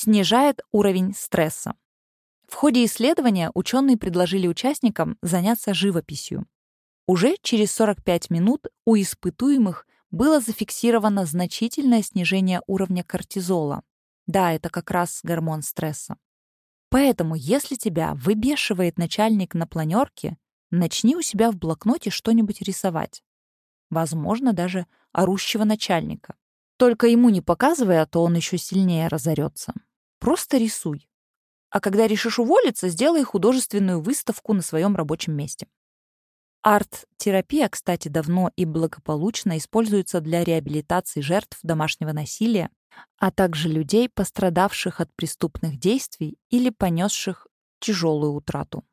снижает уровень стресса. В ходе исследования ученые предложили участникам заняться живописью. Уже через 45 минут у испытуемых было зафиксировано значительное снижение уровня кортизола. Да, это как раз гормон стресса. Поэтому, если тебя выбешивает начальник на планерке, начни у себя в блокноте что-нибудь рисовать. Возможно, даже орущего начальника. Только ему не показывай, а то он еще сильнее разорется. Просто рисуй. А когда решишь уволиться, сделай художественную выставку на своем рабочем месте. Арт-терапия, кстати, давно и благополучно используется для реабилитации жертв домашнего насилия, а также людей, пострадавших от преступных действий или понесших тяжелую утрату.